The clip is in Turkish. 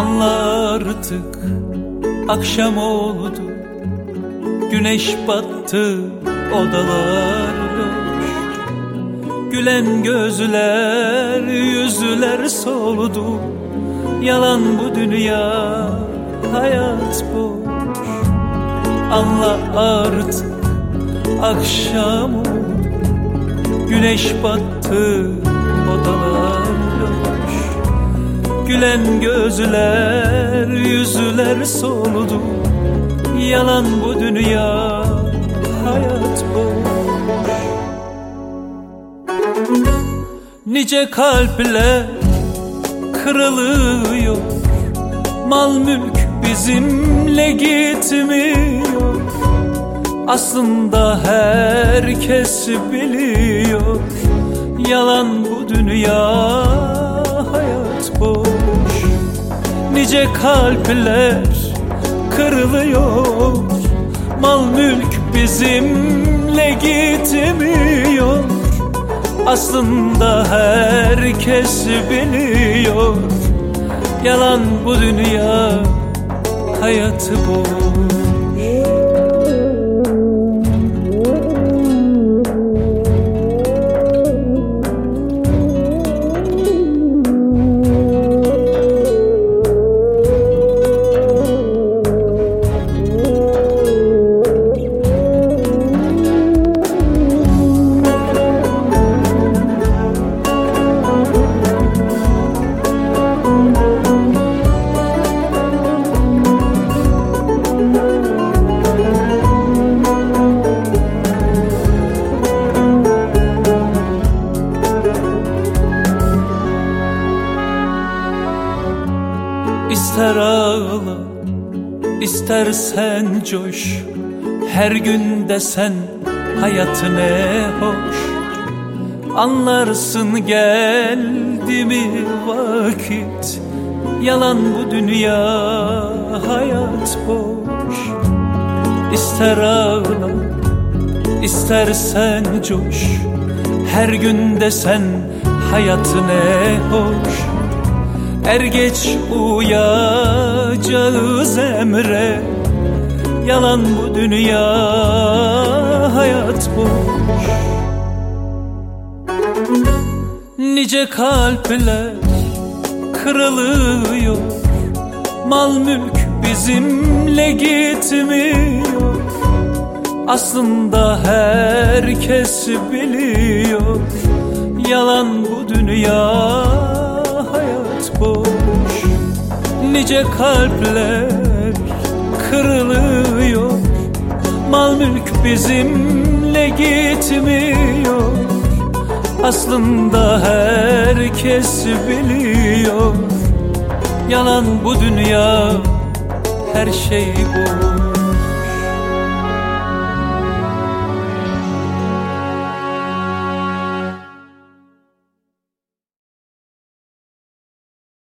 Anla artık akşam oldu. Güneş battı odalar loş Gülen gözler yüzler soldu. Yalan bu dünya hayat boş Anla artık akşam oldu. Güneş battı odalar loş Gülen gözler yüzler soldu. Yalan bu dünya hayat boş. Nice kalpler kırılıyor. Mal mülk bizimle gitmiyor. Aslında herkes biliyor. Yalan bu dünya Nice kalpler kırılıyor. Mal mülk bizimle gitmiyor. Aslında herkes biliyor. Yalan bu dünya hayatı boş İster ağla istersen coş. Her gün desen hayat ne hoş. Anlarsın geldi mi vakit. Yalan bu dünya hayat boş. İster ağla istersen coş. Her gün desen hayat ne hoş Er geç uyacağız emre. Yalan bu dünya hayat boş Nice kalpler kırılıyor. Mal mülk bizimle gitmiyor. Aslında herkes biliyor. Yalan bu dünya hayat boş. Nice kalpler kırılıyor. Mal mülk bizimle gitmiyor. Aslında herkes biliyor. Yalan bu dünya her şey boş